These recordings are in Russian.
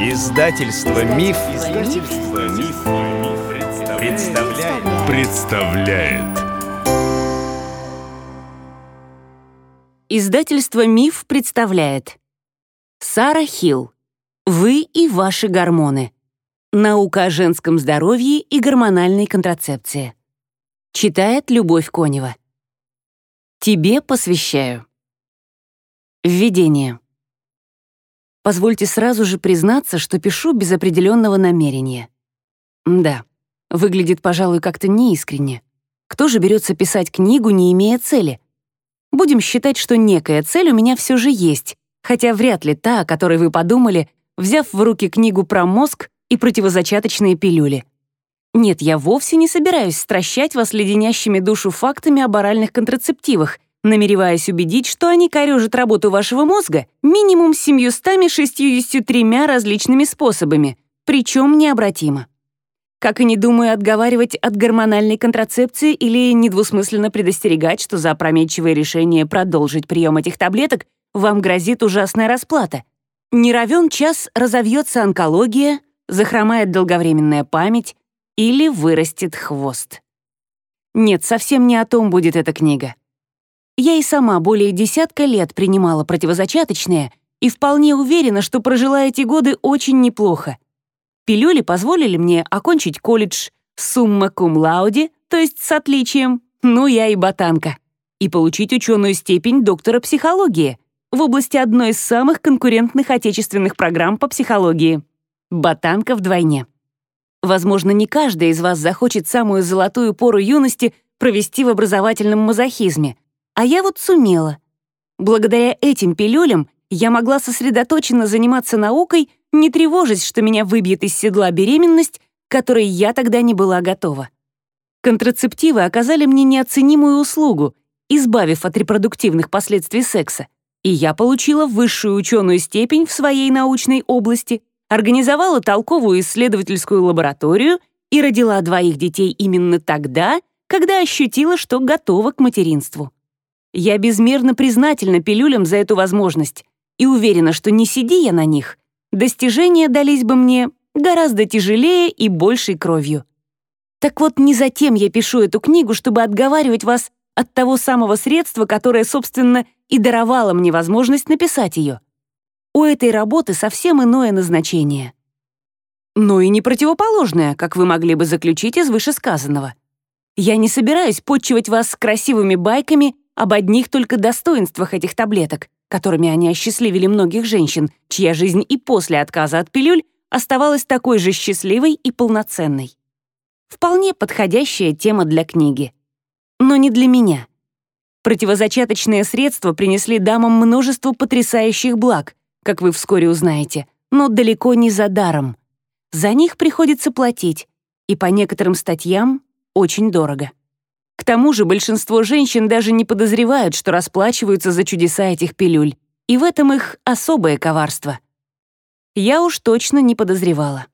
Издательство Миф, Издательство Миф, представляет. представляет. Издательство Миф представляет. Сара Хилл. Вы и ваши гормоны. Наука о женском здоровье и гормональной контрацепции. Читает Любовь Конева. Тебе посвящаю. Введение. Позвольте сразу же признаться, что пишу без определенного намерения. Да, выглядит, пожалуй, как-то неискренне. Кто же берется писать книгу, не имея цели? Будем считать, что некая цель у меня все же есть, хотя вряд ли та, о которой вы подумали, взяв в руки книгу про мозг и противозачаточные пилюли. Нет, я вовсе не собираюсь стращать вас леденящими душу фактами об оральных контрацептивах, намереваясь убедить, что они корежат работу вашего мозга минимум 763 различными способами, причем необратимо. Как и не думаю отговаривать от гормональной контрацепции или недвусмысленно предостерегать, что за опрометчивое решение продолжить прием этих таблеток вам грозит ужасная расплата. Не равен час разовьется онкология, захромает долговременная память или вырастет хвост. Нет, совсем не о том будет эта книга. Я и сама более десятка лет принимала противозачаточные и вполне уверена, что прожила эти годы очень неплохо. Пилюли позволили мне окончить колледж сумма кум лауди, то есть с отличием, ну я и ботанка, и получить ученую степень доктора психологии в области одной из самых конкурентных отечественных программ по психологии. Ботанка вдвойне. Возможно, не каждый из вас захочет самую золотую пору юности провести в образовательном мазохизме — а я вот сумела. Благодаря этим пилюлям я могла сосредоточенно заниматься наукой, не тревожась, что меня выбьет из седла беременность, которой я тогда не была готова. Контрацептивы оказали мне неоценимую услугу, избавив от репродуктивных последствий секса, и я получила высшую ученую степень в своей научной области, организовала толковую исследовательскую лабораторию и родила двоих детей именно тогда, когда ощутила, что готова к материнству. Я безмерно признательна пилюлям за эту возможность и уверена, что не сиди я на них, достижения дались бы мне гораздо тяжелее и большей кровью. Так вот, не затем я пишу эту книгу, чтобы отговаривать вас от того самого средства, которое, собственно, и даровало мне возможность написать ее. У этой работы совсем иное назначение. Но и не противоположное, как вы могли бы заключить из вышесказанного. Я не собираюсь подчивать вас красивыми байками об одних только достоинствах этих таблеток, которыми они осчастливили многих женщин, чья жизнь и после отказа от пилюль оставалась такой же счастливой и полноценной. Вполне подходящая тема для книги. Но не для меня. Противозачаточные средства принесли дамам множество потрясающих благ, как вы вскоре узнаете, но далеко не за даром. За них приходится платить, и по некоторым статьям очень дорого. К тому же большинство женщин даже не подозревают, что расплачиваются за чудеса этих пилюль, и в этом их особое коварство. Я уж точно не подозревала.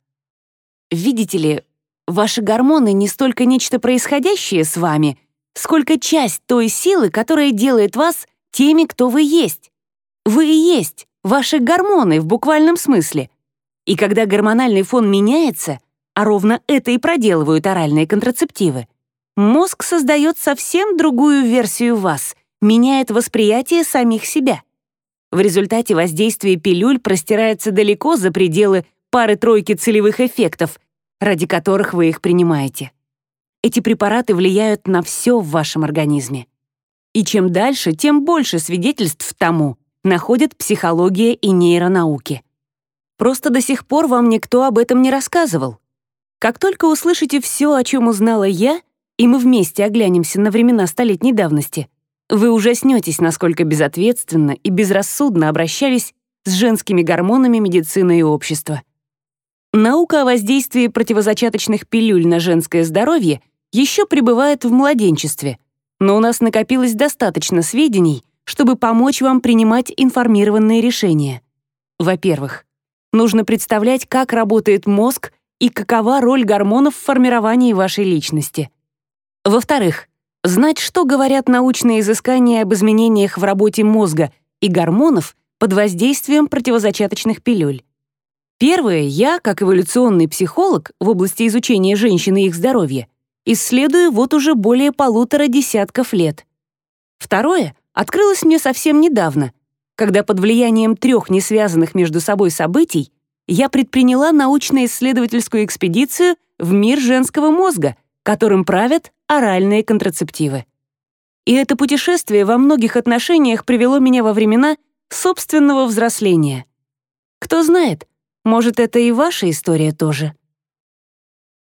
Видите ли, ваши гормоны не столько нечто происходящее с вами, сколько часть той силы, которая делает вас теми, кто вы есть. Вы и есть ваши гормоны в буквальном смысле. И когда гормональный фон меняется, а ровно это и проделывают оральные контрацептивы, мозг создает совсем другую версию вас, меняет восприятие самих себя. В результате воздействие пилюль простирается далеко за пределы пары-тройки целевых эффектов, ради которых вы их принимаете. Эти препараты влияют на все в вашем организме. И чем дальше, тем больше свидетельств тому находят психология и нейронауки. Просто до сих пор вам никто об этом не рассказывал. Как только услышите все, о чем узнала я, и мы вместе оглянемся на времена столетней давности, вы ужаснетесь, насколько безответственно и безрассудно обращались с женскими гормонами медицины и общества. Наука о воздействии противозачаточных пилюль на женское здоровье еще пребывает в младенчестве, но у нас накопилось достаточно сведений, чтобы помочь вам принимать информированные решения. Во-первых, нужно представлять, как работает мозг и какова роль гормонов в формировании вашей личности. Во-вторых, знать, что говорят научные изыскания об изменениях в работе мозга и гормонов под воздействием противозачаточных пилюль. Первое, я, как эволюционный психолог в области изучения женщин и их здоровья, исследую вот уже более полутора десятков лет. Второе открылось мне совсем недавно, когда под влиянием трех несвязанных между собой событий я предприняла научно-исследовательскую экспедицию в мир женского мозга, которым правят оральные контрацептивы. И это путешествие во многих отношениях привело меня во времена собственного взросления. Кто знает, может, это и ваша история тоже.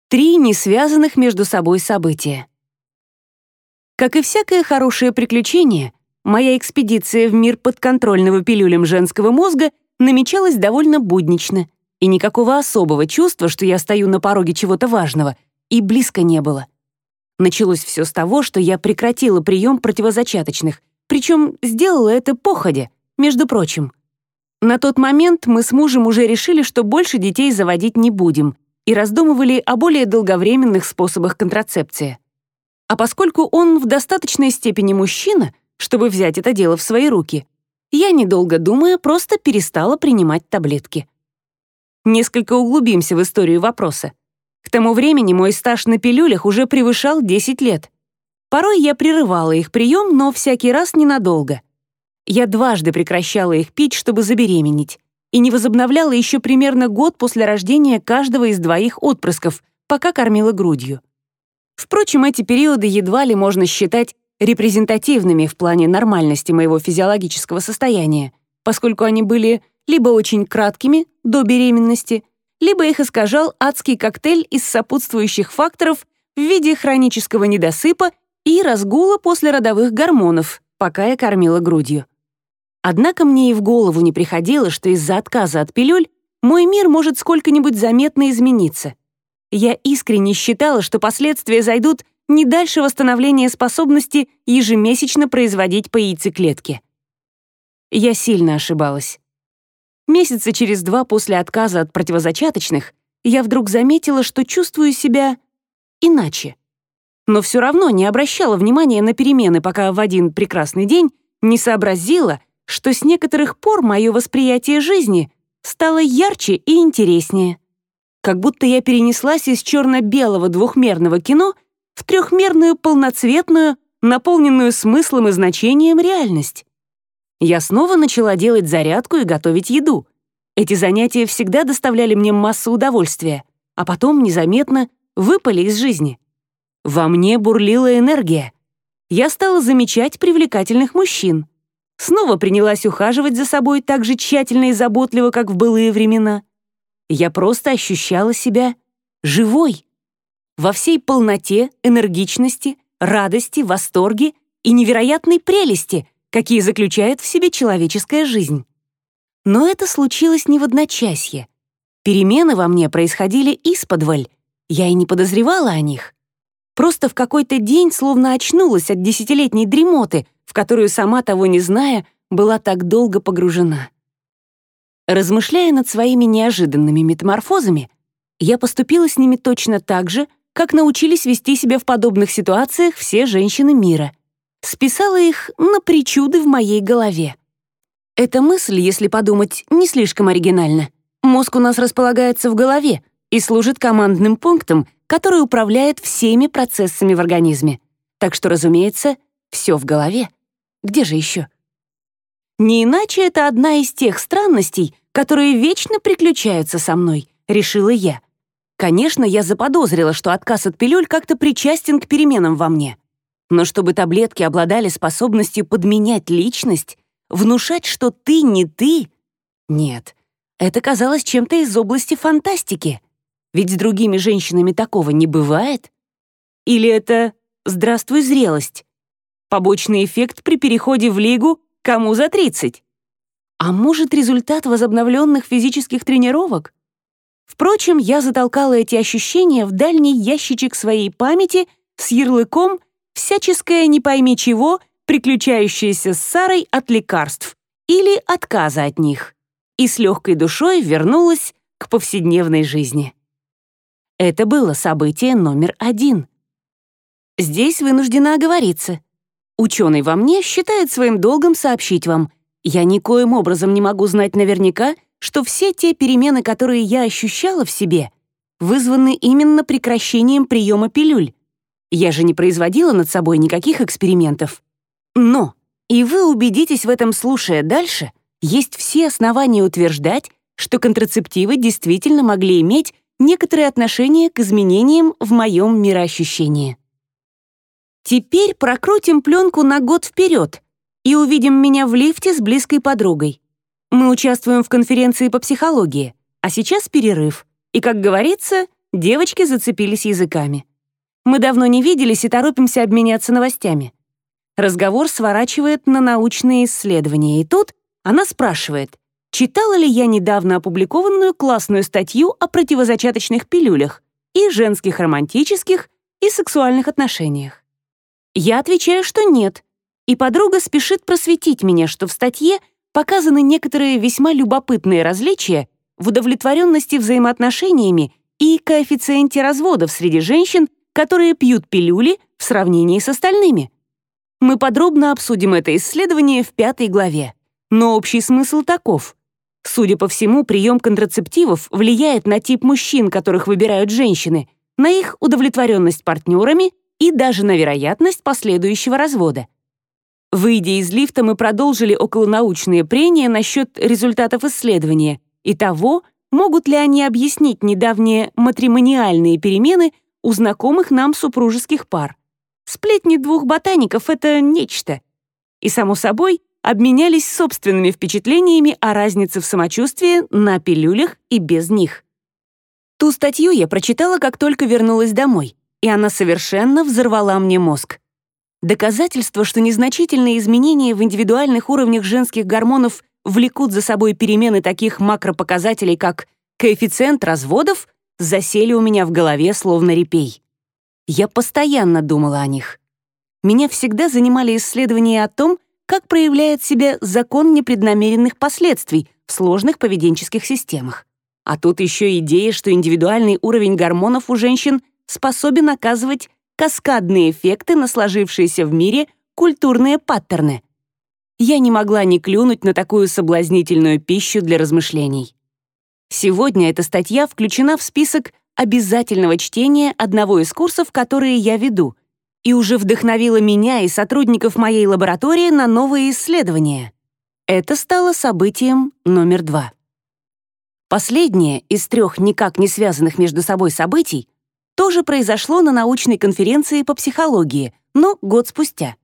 Три несвязанных между собой события. Как и всякое хорошее приключение, моя экспедиция в мир подконтрольного пилюлем женского мозга намечалась довольно буднично, и никакого особого чувства, что я стою на пороге чего-то важного, и близко не было. Началось все с того, что я прекратила прием противозачаточных, причем сделала это походя, между прочим. На тот момент мы с мужем уже решили, что больше детей заводить не будем, и раздумывали о более долговременных способах контрацепции. А поскольку он в достаточной степени мужчина, чтобы взять это дело в свои руки, я, недолго думая, просто перестала принимать таблетки. Несколько углубимся в историю вопроса. К тому времени мой стаж на пилюлях уже превышал 10 лет. Порой я прерывала их прием, но всякий раз ненадолго. Я дважды прекращала их пить, чтобы забеременеть, и не возобновляла еще примерно год после рождения каждого из двоих отпрысков, пока кормила грудью. Впрочем, эти периоды едва ли можно считать репрезентативными в плане нормальности моего физиологического состояния, поскольку они были либо очень краткими, до беременности, либо их искажал адский коктейль из сопутствующих факторов в виде хронического недосыпа и разгула после родовых гормонов, пока я кормила грудью. Однако мне и в голову не приходило, что из-за отказа от пилюль мой мир может сколько-нибудь заметно измениться. Я искренне считала, что последствия зайдут не дальше восстановления способности ежемесячно производить по яйцеклетке. Я сильно ошибалась. Месяца через два после отказа от противозачаточных я вдруг заметила, что чувствую себя иначе. Но все равно не обращала внимания на перемены, пока в один прекрасный день не сообразила, что с некоторых пор мое восприятие жизни стало ярче и интереснее. Как будто я перенеслась из черно-белого двухмерного кино в трехмерную полноцветную, наполненную смыслом и значением реальность. Я снова начала делать зарядку и готовить еду. Эти занятия всегда доставляли мне массу удовольствия, а потом незаметно выпали из жизни. Во мне бурлила энергия. Я стала замечать привлекательных мужчин. Снова принялась ухаживать за собой так же тщательно и заботливо, как в былые времена. Я просто ощущала себя живой. Во всей полноте, энергичности, радости, восторге и невероятной прелести, какие заключает в себе человеческая жизнь. Но это случилось не в одночасье. Перемены во мне происходили исподволь, я и не подозревала о них. Просто в какой-то день словно очнулась от десятилетней дремоты, в которую, сама того не зная, была так долго погружена. Размышляя над своими неожиданными метаморфозами, я поступила с ними точно так же, как научились вести себя в подобных ситуациях все женщины мира — списала их на причуды в моей голове. Эта мысль, если подумать, не слишком оригинальна. Мозг у нас располагается в голове и служит командным пунктом, который управляет всеми процессами в организме. Так что, разумеется, все в голове. Где же еще? Не иначе это одна из тех странностей, которые вечно приключаются со мной, решила я. Конечно, я заподозрила, что отказ от пилюль как-то причастен к переменам во мне. Но чтобы таблетки обладали способностью подменять личность, внушать, что ты не ты, нет, это казалось чем-то из области фантастики. Ведь с другими женщинами такого не бывает. Или это «здравствуй, зрелость», побочный эффект при переходе в лигу «кому за 30». А может, результат возобновленных физических тренировок? Впрочем, я затолкала эти ощущения в дальний ящичек своей памяти с ярлыком всяческое не пойми чего, приключающееся с Сарой от лекарств или отказа от них, и с легкой душой вернулась к повседневной жизни. Это было событие номер один. Здесь вынуждена оговориться. Ученый во мне считает своим долгом сообщить вам, я никоим образом не могу знать наверняка, что все те перемены, которые я ощущала в себе, вызваны именно прекращением приема пилюль. Я же не производила над собой никаких экспериментов. Но, и вы убедитесь в этом, слушая дальше, есть все основания утверждать, что контрацептивы действительно могли иметь некоторое отношение к изменениям в моем мироощущении. Теперь прокрутим пленку на год вперед и увидим меня в лифте с близкой подругой. Мы участвуем в конференции по психологии, а сейчас перерыв. И, как говорится, девочки зацепились языками. Мы давно не виделись и торопимся обменяться новостями. Разговор сворачивает на научные исследования, и тут она спрашивает, читала ли я недавно опубликованную классную статью о противозачаточных пилюлях и женских романтических и сексуальных отношениях. Я отвечаю, что нет, и подруга спешит просветить меня, что в статье показаны некоторые весьма любопытные различия в удовлетворенности взаимоотношениями и коэффициенте разводов среди женщин, которые пьют пилюли в сравнении с остальными. Мы подробно обсудим это исследование в пятой главе. Но общий смысл таков. Судя по всему, прием контрацептивов влияет на тип мужчин, которых выбирают женщины, на их удовлетворенность партнерами и даже на вероятность последующего развода. Выйдя из лифта, мы продолжили околонаучные прения насчет результатов исследования и того, могут ли они объяснить недавние матримониальные перемены у знакомых нам супружеских пар. Сплетни двух ботаников — это нечто. И, само собой, обменялись собственными впечатлениями о разнице в самочувствии на пилюлях и без них. Ту статью я прочитала, как только вернулась домой, и она совершенно взорвала мне мозг. Доказательство, что незначительные изменения в индивидуальных уровнях женских гормонов влекут за собой перемены таких макропоказателей, как коэффициент разводов, засели у меня в голове словно репей. Я постоянно думала о них. Меня всегда занимали исследования о том, как проявляет себя закон непреднамеренных последствий в сложных поведенческих системах. А тут еще идея, что индивидуальный уровень гормонов у женщин способен оказывать каскадные эффекты на сложившиеся в мире культурные паттерны. Я не могла не клюнуть на такую соблазнительную пищу для размышлений. Сегодня эта статья включена в список обязательного чтения одного из курсов, которые я веду, и уже вдохновила меня и сотрудников моей лаборатории на новые исследования. Это стало событием номер два. Последнее из трех никак не связанных между собой событий тоже произошло на научной конференции по психологии, но год спустя.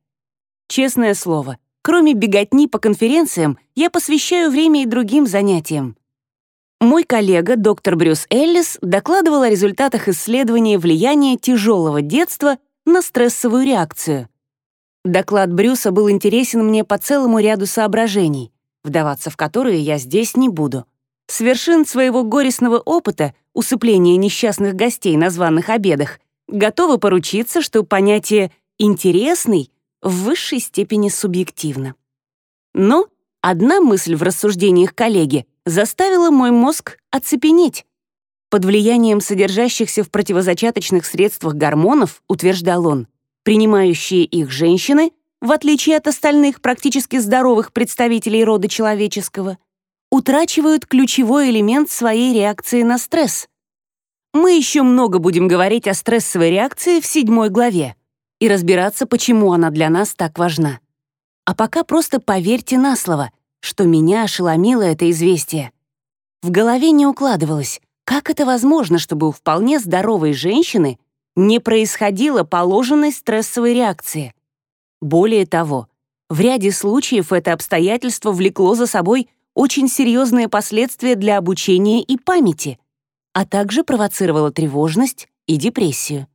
Честное слово, кроме беготни по конференциям, я посвящаю время и другим занятиям. Мой коллега, доктор Брюс Эллис, докладывал о результатах исследования влияния тяжелого детства на стрессовую реакцию. Доклад Брюса был интересен мне по целому ряду соображений, вдаваться в которые я здесь не буду. С вершин своего горестного опыта усыпления несчастных гостей на званых обедах готова поручиться, что понятие «интересный» в высшей степени субъективно. Но одна мысль в рассуждениях коллеги заставила мой мозг оцепенеть. Под влиянием содержащихся в противозачаточных средствах гормонов, утверждал он, принимающие их женщины, в отличие от остальных практически здоровых представителей рода человеческого, утрачивают ключевой элемент своей реакции на стресс. Мы еще много будем говорить о стрессовой реакции в седьмой главе и разбираться, почему она для нас так важна. А пока просто поверьте на слово, что меня ошеломило это известие. В голове не укладывалось, как это возможно, чтобы у вполне здоровой женщины не происходило положенной стрессовой реакции? Более того, в ряде случаев это обстоятельство влекло за собой очень серьезные последствия для обучения и памяти, а также провоцировало тревожность и депрессию.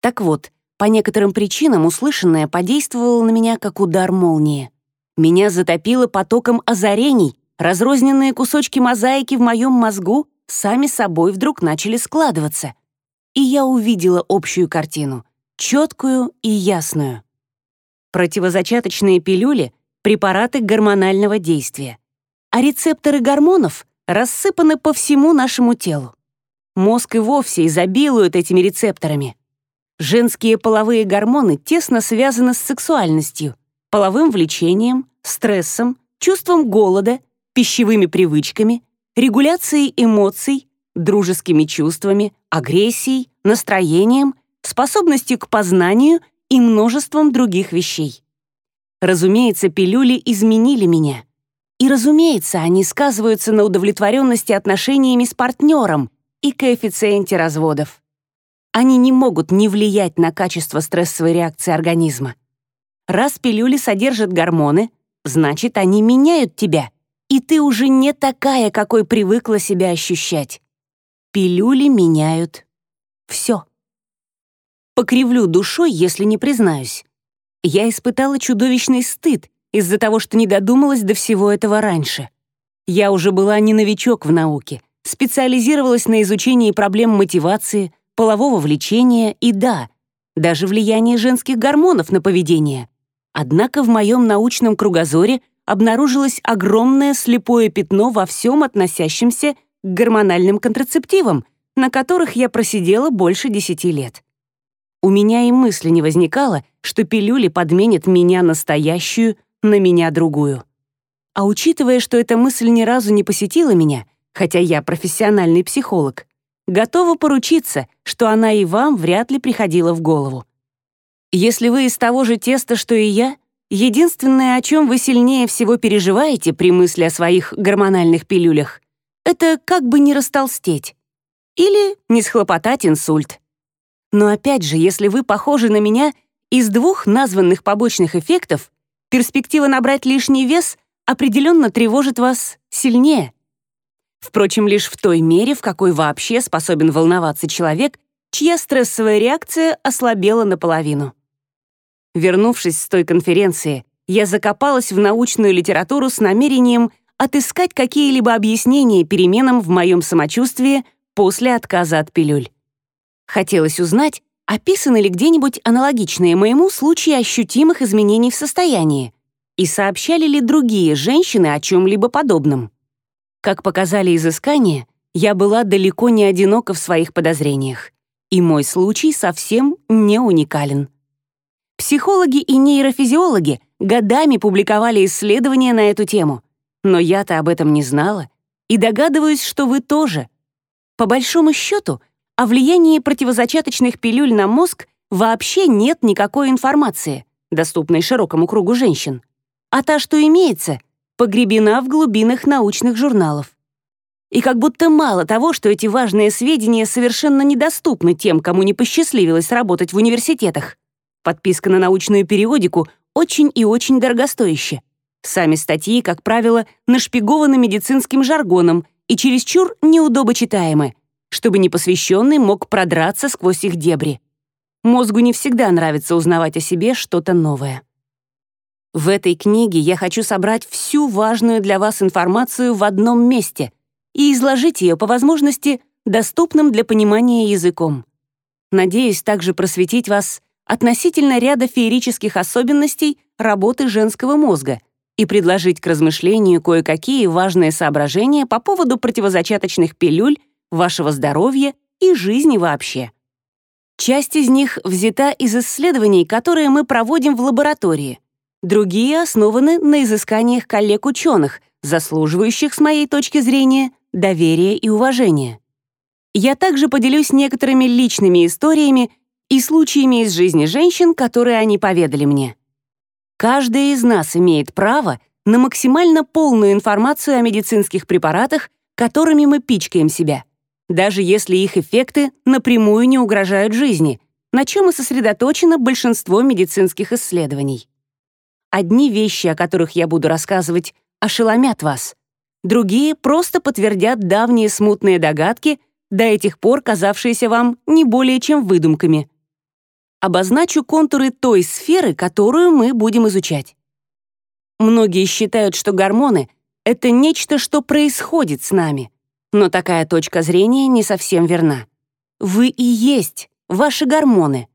Так вот, по некоторым причинам услышанное подействовало на меня как удар молнии. Меня затопило потоком озарений, разрозненные кусочки мозаики в моем мозгу сами собой вдруг начали складываться. И я увидела общую картину, четкую и ясную. Противозачаточные пилюли — препараты гормонального действия, а рецепторы гормонов рассыпаны по всему нашему телу. Мозг и вовсе изобилует этими рецепторами. Женские половые гормоны тесно связаны с сексуальностью — половым влечением, стрессом, чувством голода, пищевыми привычками, регуляцией эмоций, дружескими чувствами, агрессией, настроением, способностью к познанию и множеством других вещей. Разумеется, пилюли изменили меня. И, разумеется, они сказываются на удовлетворенности отношениями с партнером и коэффициенте разводов. Они не могут не влиять на качество стрессовой реакции организма. Раз пилюли содержат гормоны, значит, они меняют тебя, и ты уже не такая, какой привыкла себя ощущать. Пилюли меняют все. Покривлю душой, если не признаюсь. Я испытала чудовищный стыд из-за того, что не додумалась до всего этого раньше. Я уже была не новичок в науке, специализировалась на изучении проблем мотивации, полового влечения и, да, даже влияния женских гормонов на поведение. Однако в моем научном кругозоре обнаружилось огромное слепое пятно во всем относящемся к гормональным контрацептивам, на которых я просидела больше десяти лет. У меня и мысли не возникало, что пилюли подменят меня настоящую на меня другую. А учитывая, что эта мысль ни разу не посетила меня, хотя я профессиональный психолог, готова поручиться, что она и вам вряд ли приходила в голову. Если вы из того же теста, что и я, единственное, о чем вы сильнее всего переживаете при мысли о своих гормональных пилюлях, это как бы не растолстеть или не схлопотать инсульт. Но опять же, если вы похожи на меня, из двух названных побочных эффектов перспектива набрать лишний вес определенно тревожит вас сильнее. Впрочем, лишь в той мере, в какой вообще способен волноваться человек, чья стрессовая реакция ослабела наполовину. Вернувшись с той конференции, я закопалась в научную литературу с намерением отыскать какие-либо объяснения переменам в моем самочувствии после отказа от пилюль. Хотелось узнать, описаны ли где-нибудь аналогичные моему случаи ощутимых изменений в состоянии и сообщали ли другие женщины о чем-либо подобном. Как показали изыскания, я была далеко не одинока в своих подозрениях, и мой случай совсем не уникален. Психологи и нейрофизиологи годами публиковали исследования на эту тему, но я-то об этом не знала и догадываюсь, что вы тоже. По большому счету, о влиянии противозачаточных пилюль на мозг вообще нет никакой информации, доступной широкому кругу женщин. А та, что имеется, погребена в глубинах научных журналов. И как будто мало того, что эти важные сведения совершенно недоступны тем, кому не посчастливилось работать в университетах. Подписка на научную периодику очень и очень дорогостоящая. Сами статьи, как правило, нашпигованы медицинским жаргоном и чересчур неудобочитаемы, чтобы непосвященный мог продраться сквозь их дебри. Мозгу не всегда нравится узнавать о себе что-то новое. В этой книге я хочу собрать всю важную для вас информацию в одном месте и изложить ее по возможности доступным для понимания языком. Надеюсь также просветить вас относительно ряда феерических особенностей работы женского мозга и предложить к размышлению кое-какие важные соображения по поводу противозачаточных пилюль вашего здоровья и жизни вообще. Часть из них взята из исследований, которые мы проводим в лаборатории. Другие основаны на изысканиях коллег-ученых, заслуживающих, с моей точки зрения, доверия и уважения. Я также поделюсь некоторыми личными историями и случаями из жизни женщин, которые они поведали мне. Каждая из нас имеет право на максимально полную информацию о медицинских препаратах, которыми мы пичкаем себя — даже если их эффекты напрямую не угрожают жизни, на чем и сосредоточено большинство медицинских исследований. Одни вещи, о которых я буду рассказывать, ошеломят вас. Другие просто подтвердят давние смутные догадки, до этих пор казавшиеся вам не более чем выдумками. Обозначу контуры той сферы, которую мы будем изучать. Многие считают, что гормоны — это нечто, что происходит с нами. Но такая точка зрения не совсем верна. Вы и есть ваши гормоны.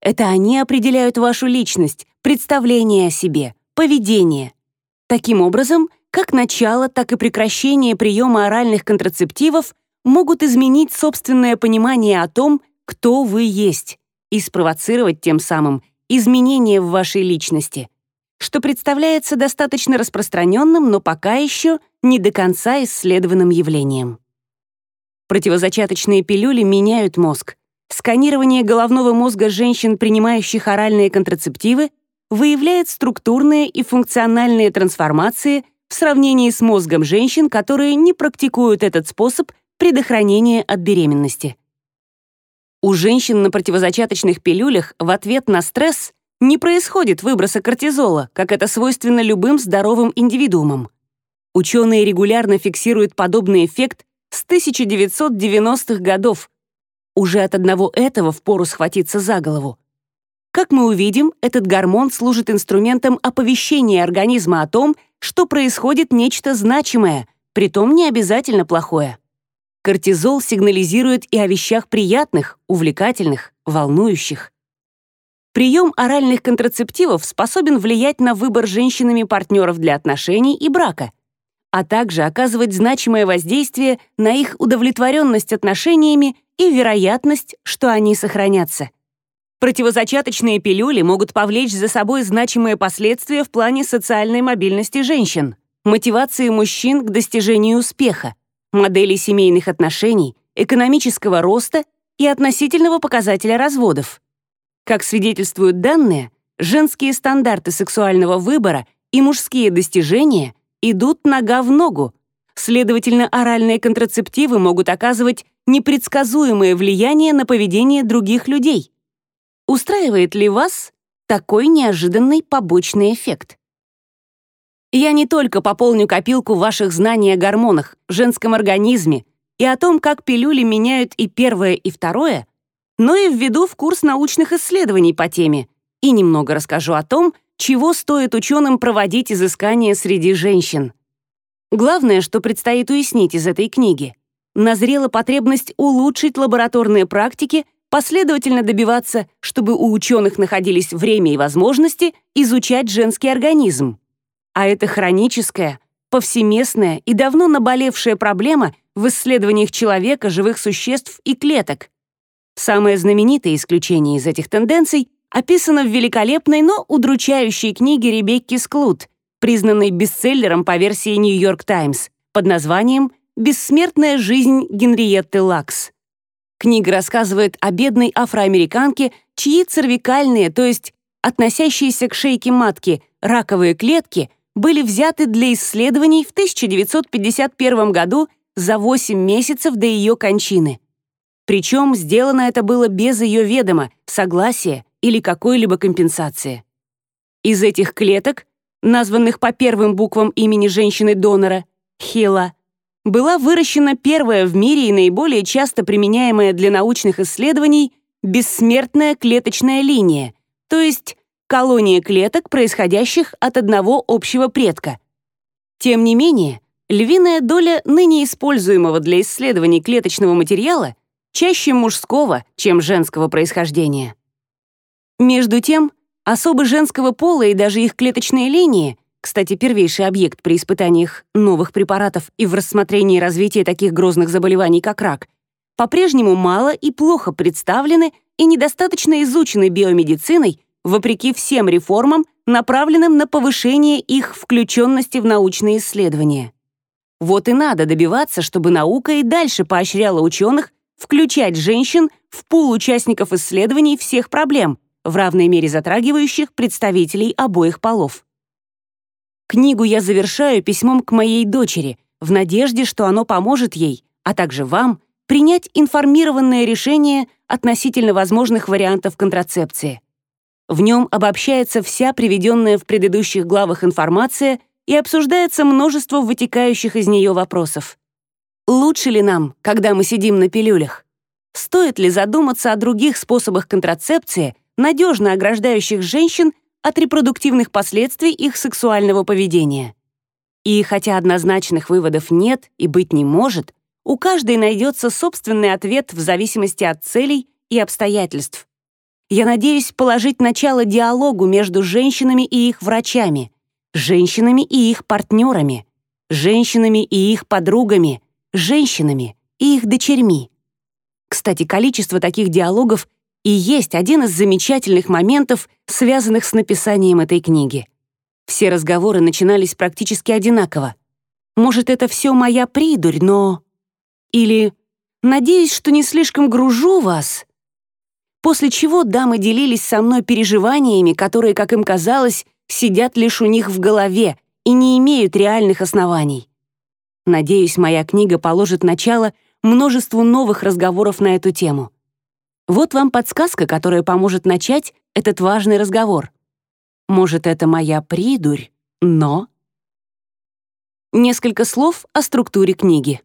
Это они определяют вашу личность, представление о себе, поведение. Таким образом, как начало, так и прекращение приема оральных контрацептивов могут изменить собственное понимание о том, кто вы есть, и спровоцировать тем самым изменения в вашей личности, что представляется достаточно распространенным, но пока еще не до конца исследованным явлением. Противозачаточные пилюли меняют мозг. Сканирование головного мозга женщин, принимающих оральные контрацептивы, выявляет структурные и функциональные трансформации в сравнении с мозгом женщин, которые не практикуют этот способ предохранения от беременности. У женщин на противозачаточных пилюлях в ответ на стресс не происходит выброса кортизола, как это свойственно любым здоровым индивидуумам. Ученые регулярно фиксируют подобный эффект с 1990-х годов. Уже от одного этого впору схватиться за голову. Как мы увидим, этот гормон служит инструментом оповещения организма о том, что происходит нечто значимое, притом не обязательно плохое. Кортизол сигнализирует и о вещах приятных, увлекательных, волнующих. Прием оральных контрацептивов способен влиять на выбор женщинами партнеров для отношений и брака, а также оказывать значимое воздействие на их удовлетворенность отношениями и вероятность, что они сохранятся. Противозачаточные пилюли могут повлечь за собой значимые последствия в плане социальной мобильности женщин, мотивации мужчин к достижению успеха, модели семейных отношений, экономического роста и относительного показателя разводов. Как свидетельствуют данные, женские стандарты сексуального выбора и мужские достижения идут нога в ногу, следовательно, оральные контрацептивы могут оказывать непредсказуемое влияние на поведение других людей. Устраивает ли вас такой неожиданный побочный эффект? Я не только пополню копилку ваших знаний о гормонах, женском организме и о том, как пилюли меняют и первое, и второе, но и введу в курс научных исследований по теме и немного расскажу о том, чего стоит ученым проводить изыскания среди женщин. Главное, что предстоит уяснить из этой книги, назрела потребность улучшить лабораторные практики последовательно добиваться, чтобы у ученых находились время и возможности изучать женский организм. А это хроническая, повсеместная и давно наболевшая проблема в исследованиях человека, живых существ и клеток. Самое знаменитое исключение из этих тенденций описано в великолепной, но удручающей книге Ребекки Склуд, признанной бестселлером по версии York Times под названием «Бессмертная жизнь Генриетты Лакс». Книга рассказывает о бедной афроамериканке, чьи цервикальные, то есть относящиеся к шейке матки, раковые клетки были взяты для исследований в 1951 году за 8 месяцев до ее кончины. Причем сделано это было без ее ведома, согласия или какой-либо компенсации. Из этих клеток, названных по первым буквам имени женщины-донора, Хила, была выращена первая в мире и наиболее часто применяемая для научных исследований бессмертная клеточная линия, то есть колония клеток, происходящих от одного общего предка. Тем не менее, львиная доля ныне используемого для исследований клеточного материала чаще мужского, чем женского происхождения. Между тем, особы женского пола и даже их клеточные линии кстати, первейший объект при испытаниях новых препаратов и в рассмотрении развития таких грозных заболеваний, как рак, по-прежнему мало и плохо представлены и недостаточно изучены биомедициной, вопреки всем реформам, направленным на повышение их включенности в научные исследования. Вот и надо добиваться, чтобы наука и дальше поощряла ученых включать женщин в пул участников исследований всех проблем, в равной мере затрагивающих представителей обоих полов. Книгу я завершаю письмом к моей дочери, в надежде, что оно поможет ей, а также вам, принять информированное решение относительно возможных вариантов контрацепции. В нем обобщается вся приведенная в предыдущих главах информация и обсуждается множество вытекающих из нее вопросов. Лучше ли нам, когда мы сидим на пилюлях? Стоит ли задуматься о других способах контрацепции, надежно ограждающих женщин от репродуктивных последствий их сексуального поведения. И хотя однозначных выводов нет и быть не может, у каждой найдется собственный ответ в зависимости от целей и обстоятельств. Я надеюсь положить начало диалогу между женщинами и их врачами, женщинами и их партнерами, женщинами и их подругами, женщинами и их дочерьми. Кстати, количество таких диалогов и есть один из замечательных моментов, связанных с написанием этой книги. Все разговоры начинались практически одинаково. Может, это все моя придурь, но... Или «Надеюсь, что не слишком гружу вас». После чего дамы делились со мной переживаниями, которые, как им казалось, сидят лишь у них в голове и не имеют реальных оснований. Надеюсь, моя книга положит начало множеству новых разговоров на эту тему. Вот вам подсказка, которая поможет начать этот важный разговор. Может, это моя придурь, но... Несколько слов о структуре книги.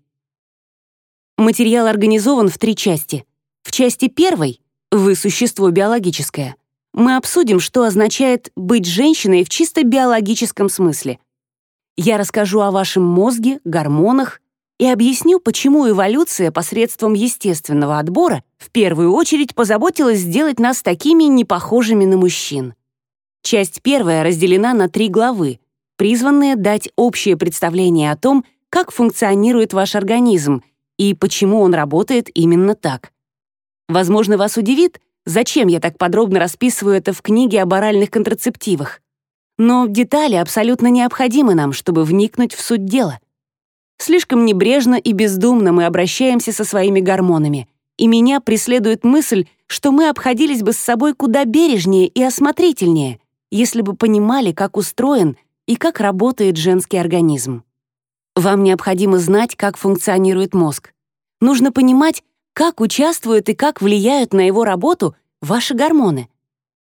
Материал организован в три части. В части первой «Вы существо биологическое» мы обсудим, что означает быть женщиной в чисто биологическом смысле. Я расскажу о вашем мозге, гормонах и объясню, почему эволюция посредством естественного отбора в первую очередь позаботилась сделать нас такими непохожими на мужчин. Часть первая разделена на три главы, призванные дать общее представление о том, как функционирует ваш организм и почему он работает именно так. Возможно, вас удивит, зачем я так подробно расписываю это в книге об оральных контрацептивах. Но детали абсолютно необходимы нам, чтобы вникнуть в суть дела. Слишком небрежно и бездумно мы обращаемся со своими гормонами, и меня преследует мысль, что мы обходились бы с собой куда бережнее и осмотрительнее, если бы понимали, как устроен и как работает женский организм. Вам необходимо знать, как функционирует мозг. Нужно понимать, как участвуют и как влияют на его работу ваши гормоны.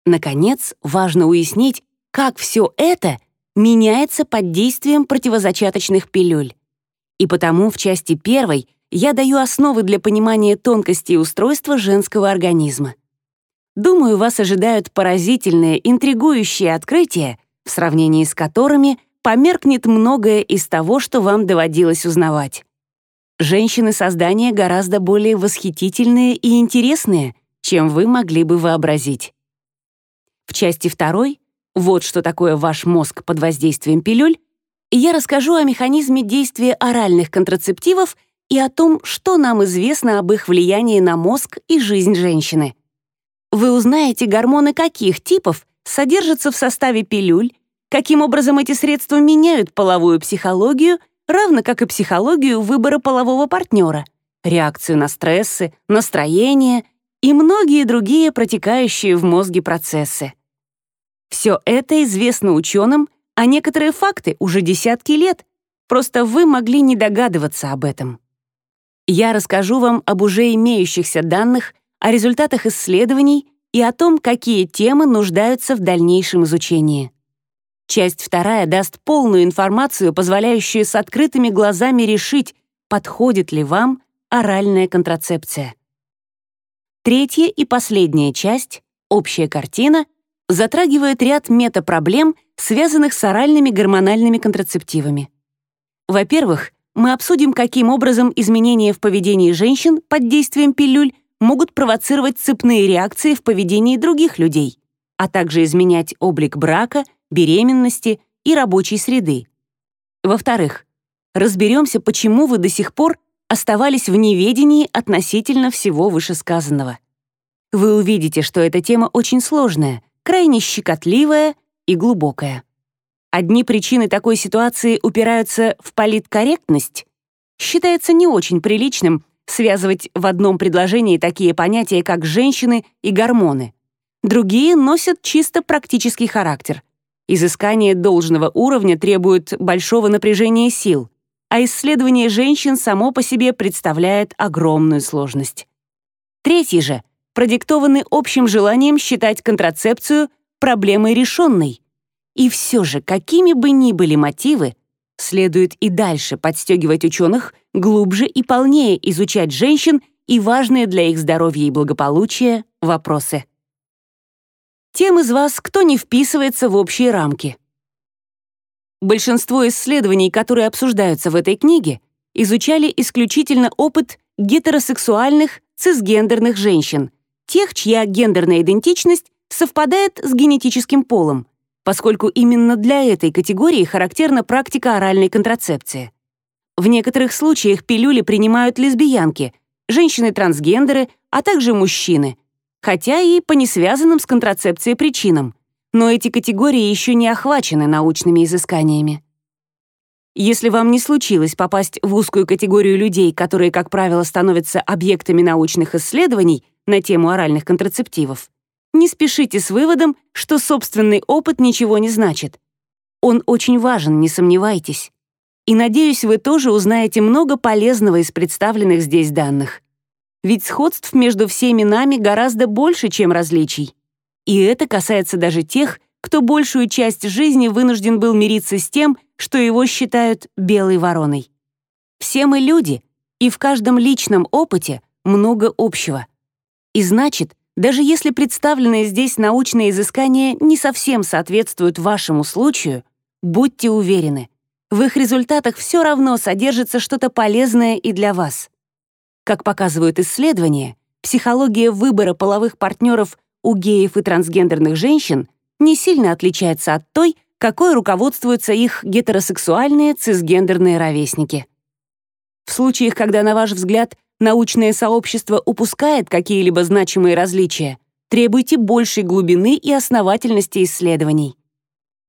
Наконец, важно уяснить, как все это меняется под действием противозачаточных пилюль. И потому в части первой я даю основы для понимания тонкостей устройства женского организма. Думаю, вас ожидают поразительные, интригующие открытия, в сравнении с которыми померкнет многое из того, что вам доводилось узнавать. Женщины создания гораздо более восхитительные и интересные, чем вы могли бы вообразить. В части второй «Вот что такое ваш мозг под воздействием пилюль» я расскажу о механизме действия оральных контрацептивов и о том, что нам известно об их влиянии на мозг и жизнь женщины. Вы узнаете, гормоны каких типов содержатся в составе пилюль, каким образом эти средства меняют половую психологию, равно как и психологию выбора полового партнера, реакцию на стрессы, настроение и многие другие протекающие в мозге процессы. Все это известно ученым, а некоторые факты уже десятки лет, просто вы могли не догадываться об этом. Я расскажу вам об уже имеющихся данных, о результатах исследований и о том, какие темы нуждаются в дальнейшем изучении. Часть вторая даст полную информацию, позволяющую с открытыми глазами решить, подходит ли вам оральная контрацепция. Третья и последняя часть, общая картина, затрагивает ряд метапроблем, связанных с оральными гормональными контрацептивами. Во-первых, мы обсудим, каким образом изменения в поведении женщин под действием пилюль могут провоцировать цепные реакции в поведении других людей, а также изменять облик брака, беременности и рабочей среды. Во-вторых, разберемся, почему вы до сих пор оставались в неведении относительно всего вышесказанного. Вы увидите, что эта тема очень сложная, крайне щекотливая и глубокая. Одни причины такой ситуации упираются в политкорректность. Считается не очень приличным связывать в одном предложении такие понятия, как «женщины» и «гормоны». Другие носят чисто практический характер. Изыскание должного уровня требует большого напряжения сил, а исследование женщин само по себе представляет огромную сложность. Третий же — продиктованы общим желанием считать контрацепцию проблемой решенной. И все же, какими бы ни были мотивы, следует и дальше подстегивать ученых глубже и полнее изучать женщин и важные для их здоровья и благополучия вопросы. Тем из вас, кто не вписывается в общие рамки. Большинство исследований, которые обсуждаются в этой книге, изучали исключительно опыт гетеросексуальных цисгендерных женщин, тех, чья гендерная идентичность совпадает с генетическим полом, поскольку именно для этой категории характерна практика оральной контрацепции. В некоторых случаях пилюли принимают лесбиянки, женщины-трансгендеры, а также мужчины, хотя и по несвязанным с контрацепцией причинам, но эти категории еще не охвачены научными изысканиями. Если вам не случилось попасть в узкую категорию людей, которые, как правило, становятся объектами научных исследований на тему оральных контрацептивов, не спешите с выводом, что собственный опыт ничего не значит. Он очень важен, не сомневайтесь. И надеюсь, вы тоже узнаете много полезного из представленных здесь данных. Ведь сходств между всеми нами гораздо больше, чем различий. И это касается даже тех, кто большую часть жизни вынужден был мириться с тем, что его считают белой вороной. Все мы люди, и в каждом личном опыте много общего. И значит, даже если представленные здесь научные изыскания не совсем соответствуют вашему случаю, будьте уверены, в их результатах все равно содержится что-то полезное и для вас. Как показывают исследования, психология выбора половых партнеров у геев и трансгендерных женщин не сильно отличается от той, какой руководствуются их гетеросексуальные цисгендерные ровесники. В случаях, когда, на ваш взгляд, научное сообщество упускает какие-либо значимые различия, требуйте большей глубины и основательности исследований.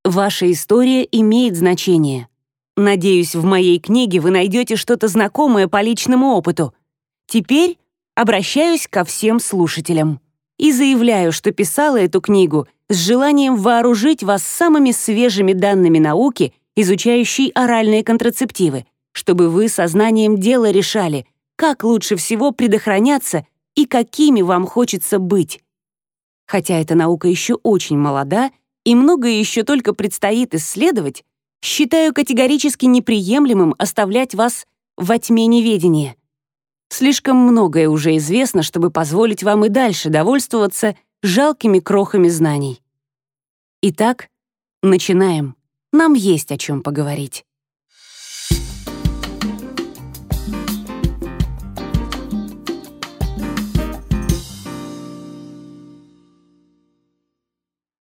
Ваша история имеет значение. Надеюсь, в моей книге вы найдете что-то знакомое по личному опыту. Теперь обращаюсь ко всем слушателям и заявляю, что писала эту книгу с желанием вооружить вас самыми свежими данными науки, изучающей оральные контрацептивы, чтобы вы сознанием дела решали, как лучше всего предохраняться и какими вам хочется быть. Хотя эта наука еще очень молода и многое еще только предстоит исследовать, считаю категорически неприемлемым оставлять вас во тьме неведения. Слишком многое уже известно, чтобы позволить вам и дальше довольствоваться жалкими крохами знаний. Итак, начинаем. Нам есть о чем поговорить.